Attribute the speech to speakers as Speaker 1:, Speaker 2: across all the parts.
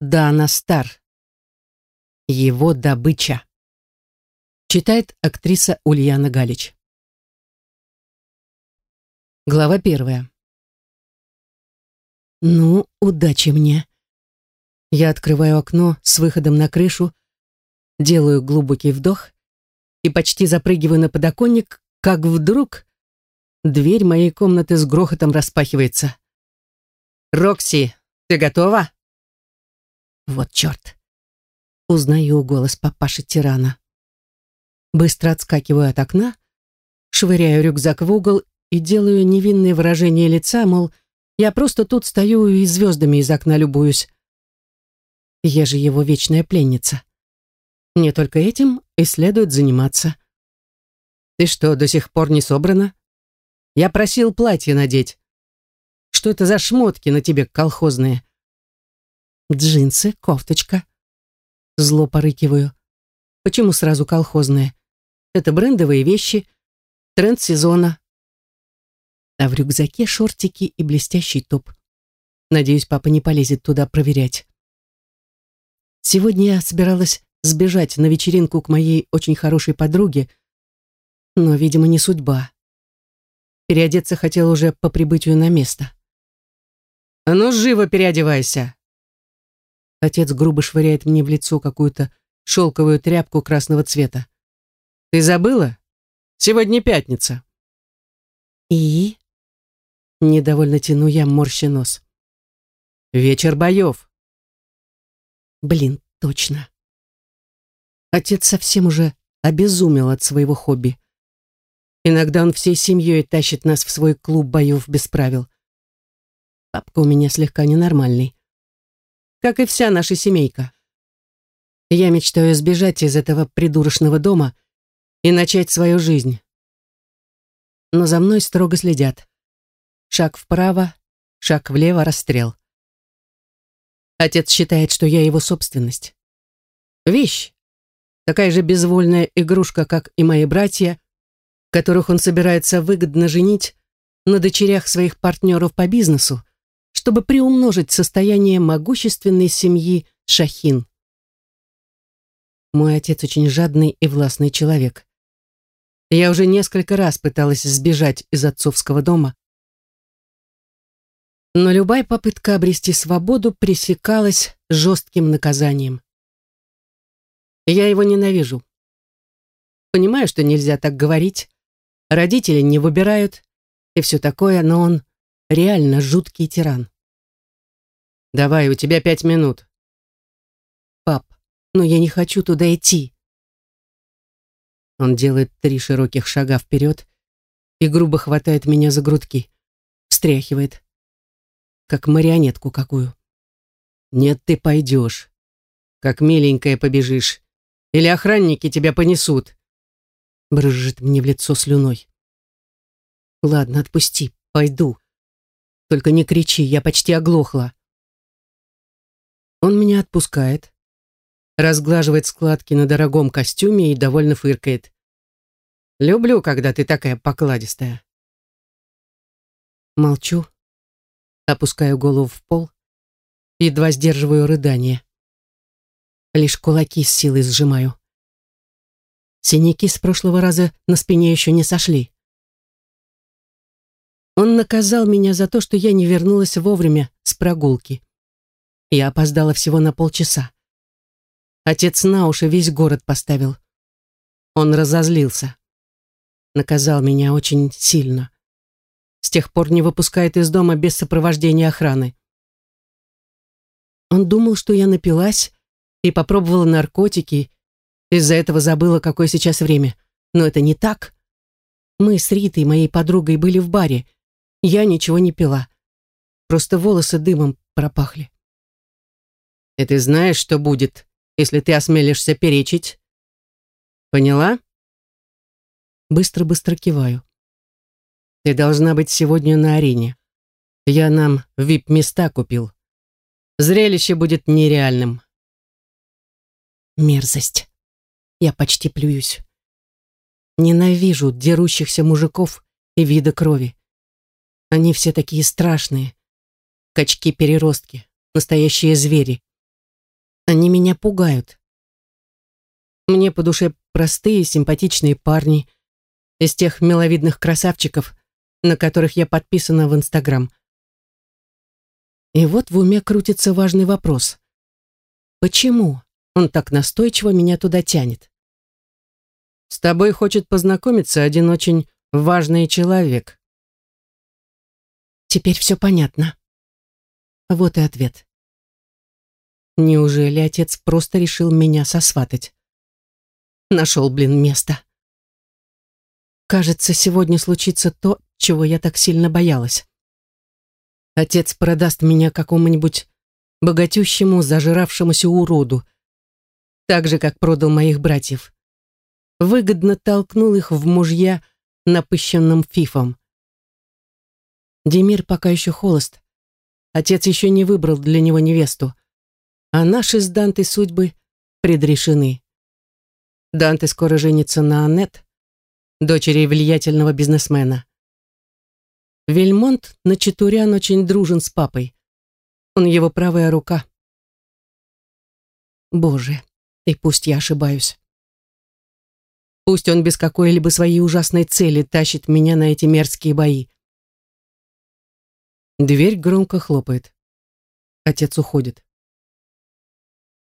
Speaker 1: Дана Стар. Его добыча. Читает актриса Ульяна Галич. Глава первая. Ну, удачи мне. Я открываю окно с выходом на крышу, делаю глубокий вдох и почти запрыгиваю на подоконник, как вдруг дверь моей комнаты с грохотом распахивается. «Рокси, ты готова?» Вот черт. Узнаю голос папаши-тирана. Быстро отскакиваю от окна, швыряю рюкзак в угол и делаю невинное выражение лица, мол, я просто тут стою и звездами из окна любуюсь. Я же его вечная пленница. Мне только этим и следует заниматься. Ты что, до сих пор не собрана? Я просил платье надеть. Что это за шмотки на тебе колхозные? Джинсы, кофточка. Зло порыкиваю. Почему сразу колхозные? Это брендовые вещи, тренд сезона. А в рюкзаке шортики и блестящий топ. Надеюсь, папа не полезет туда проверять. Сегодня я собиралась сбежать на вечеринку к моей очень хорошей подруге, но, видимо, не судьба. Переодеться хотел уже по прибытию на место. «А ну, живо переодевайся!» Отец грубо швыряет мне в лицо какую-то шелковую тряпку красного цвета. «Ты забыла? Сегодня пятница». «И?» Недовольно тяну я, морща нос. «Вечер боев». Блин, точно. Отец совсем уже обезумел от своего хобби. Иногда он всей семьей тащит нас в свой клуб боев без правил. Папка у меня слегка ненормальный. Как и вся наша семейка. Я мечтаю сбежать из этого придурочного дома и начать свою жизнь. Но за мной строго следят. Шаг вправо, шаг влево, расстрел. Отец считает, что я его собственность. Вещь. Такая же безвольная игрушка, как и мои братья, которых он собирается выгодно женить на дочерях своих партнеров по бизнесу, чтобы приумножить состояние могущественной семьи Шахин. Мой отец очень жадный и властный человек. Я уже несколько раз пыталась сбежать из отцовского дома, но любая попытка обрести свободу пресекалась жестким наказанием. Я его ненавижу. Понимаю, что нельзя так говорить, родители не выбирают и все такое, но он реально жуткий тиран. «Давай, у тебя пять минут». «Пап, но я не хочу туда идти». Он делает три широких шага вперед и грубо хватает меня за грудки, встряхивает, как марионетку какую. «Нет, ты пойдешь. Как миленькая побежишь. Или охранники тебя понесут брызжет мне в лицо слюной. Ладно, отпусти, пойду. Только не кричи, я почти оглохла. Он меня отпускает, разглаживает складки на дорогом костюме и довольно фыркает. Люблю, когда ты такая покладистая. Молчу, опускаю голову в пол, едва сдерживаю рыдание. Лишь кулаки с силой сжимаю. Синяки с прошлого раза на спине еще не сошли. Он наказал меня за то, что я не вернулась вовремя с прогулки. Я опоздала всего на полчаса. Отец на уши весь город поставил. Он разозлился. Наказал меня очень сильно. С тех пор не выпускает из дома без сопровождения охраны. Он думал, что я напилась и попробовала наркотики из-за этого забыла, какое сейчас время. Но это не так. Мы с Ритой, моей подругой, были в баре. Я ничего не пила. Просто волосы дымом пропахли. И ты знаешь, что будет, если ты осмелишься перечить? Поняла? Быстро-быстро киваю. Ты должна быть сегодня на арене. Я нам вип-места купил. Зрелище будет нереальным. Мерзость. Я почти плююсь. Ненавижу дерущихся мужиков и вида крови. Они все такие страшные. Качки-переростки, настоящие звери. Они меня пугают. Мне по душе простые, симпатичные парни из тех миловидных красавчиков, на которых я подписана в Инстаграм. И вот в уме крутится важный вопрос. Почему он так настойчиво меня туда тянет? С тобой хочет познакомиться один очень важный человек. Теперь все понятно. Вот и ответ. Неужели отец просто решил меня сосватать? Нашел, блин, место. Кажется, сегодня случится то, чего я так сильно боялась. Отец продаст меня какому-нибудь богатющему, зажиравшемуся уроду, так же, как продал моих братьев. Выгодно толкнул их в мужья напыщенным фифом. Демир пока еще холост. Отец еще не выбрал для него невесту а наши с Дантой судьбы предрешены. Данте скоро женится на Аннет, дочери влиятельного бизнесмена. Вельмонт на Чатурян очень дружен с папой. Он его правая рука. Боже, и пусть я ошибаюсь. Пусть он без какой-либо своей ужасной цели тащит меня на эти мерзкие бои. Дверь громко хлопает. Отец уходит.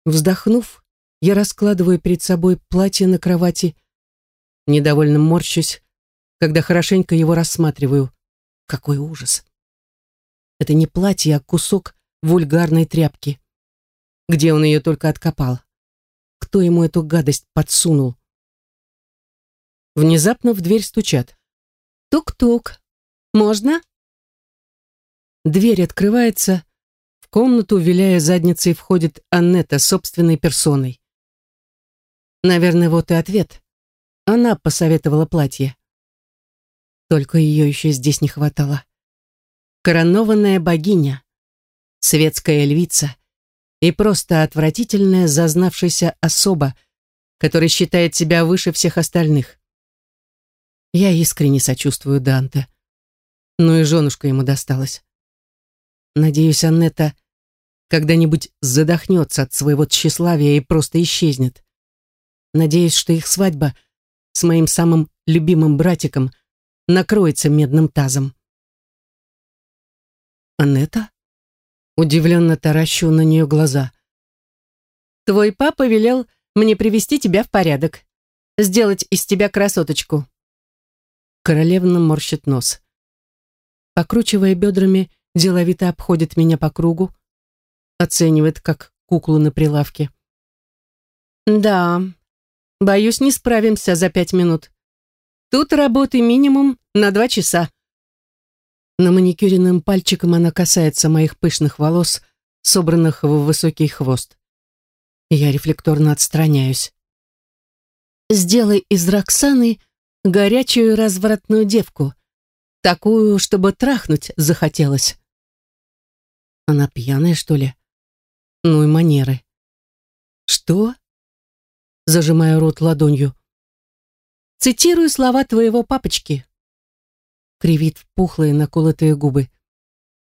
Speaker 1: Вздохнув, я раскладываю перед собой платье на кровати, недовольно морщусь, когда хорошенько его рассматриваю. Какой ужас! Это не платье, а кусок вульгарной тряпки. Где он ее только откопал? Кто ему эту гадость подсунул? Внезапно в дверь стучат. Тук-тук. Можно? Дверь открывается, в комнату, виляя задницей, входит Аннета собственной персоной. Наверное, вот и ответ. Она посоветовала платье. Только ее еще здесь не хватало. Коронованная богиня, светская львица и просто отвратительная зазнавшаяся особа, которая считает себя выше всех остальных. Я искренне сочувствую Данте. Ну и женушка ему досталась. Надеюсь, Аннета когда-нибудь задохнется от своего тщеславия и просто исчезнет. Надеюсь, что их свадьба с моим самым любимым братиком накроется медным тазом. Аннета? Удивленно таращу на нее глаза. Твой папа велел мне привести тебя в порядок, сделать из тебя красоточку. Королевна морщит нос. Покручивая бедрами, деловито обходит меня по кругу, оценивает как куклу на прилавке. Да, боюсь, не справимся за пять минут. Тут работы минимум на два часа. На маникюренным пальчиком она касается моих пышных волос, собранных в высокий хвост. Я рефлекторно отстраняюсь. Сделай из Роксаны горячую развратную девку, такую, чтобы трахнуть захотелось. Она пьяная, что ли? Ну и манеры. Что? Зажимаю рот ладонью. Цитирую слова твоего папочки. Кривит пухлые наколотые губы.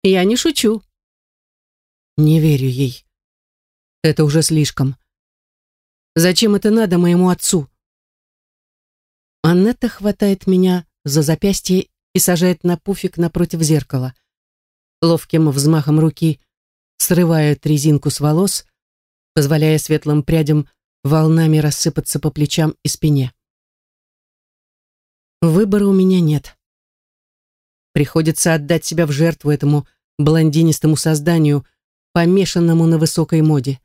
Speaker 1: Я не шучу. Не верю ей. Это уже слишком. Зачем это надо моему отцу? Аннета хватает меня за запястье и сажает на пуфик напротив зеркала ловким взмахом руки срывает резинку с волос, позволяя светлым прядям волнами рассыпаться по плечам и спине. Выбора у меня нет. Приходится отдать себя в жертву этому блондинистому созданию, помешанному на высокой моде.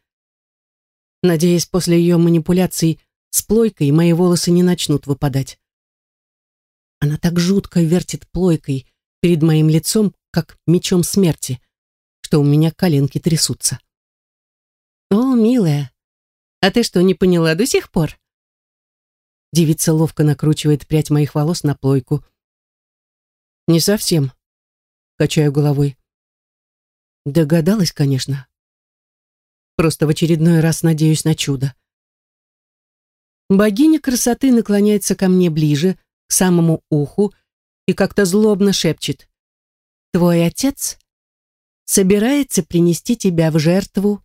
Speaker 1: Надеюсь, после ее манипуляций с плойкой мои волосы не начнут выпадать. Она так жутко вертит плойкой перед моим лицом, как мечом смерти, что у меня коленки трясутся. «О, милая, а ты что, не поняла до сих пор?» Девица ловко накручивает прядь моих волос на плойку. «Не совсем», — качаю головой. Догадалась, конечно. Просто в очередной раз надеюсь на чудо. Богиня красоты наклоняется ко мне ближе, к самому уху, и как-то злобно шепчет. Твой отец собирается принести тебя в жертву.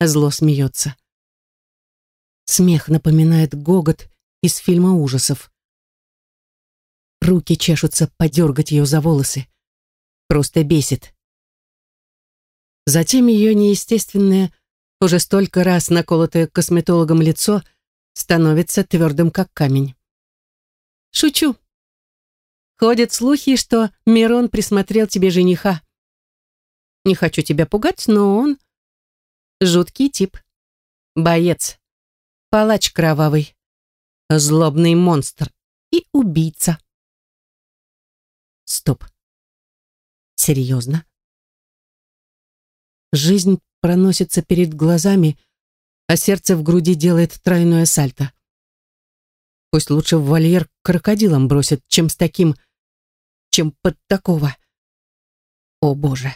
Speaker 1: зло смеется. Смех напоминает гогот из фильма ужасов. Руки чешутся подергать ее за волосы. Просто бесит. Затем ее неестественное, уже столько раз наколотое косметологом лицо становится твердым, как камень. Шучу. Ходят слухи, что Мирон присмотрел тебе жениха. Не хочу тебя пугать, но он жуткий тип. Боец, палач кровавый, злобный монстр и убийца. Стоп. Серьезно? Жизнь проносится перед глазами, а сердце в груди делает тройное сальто. Пусть лучше в вольер крокодилом бросят, чем с таким, чем под такого. О, Боже!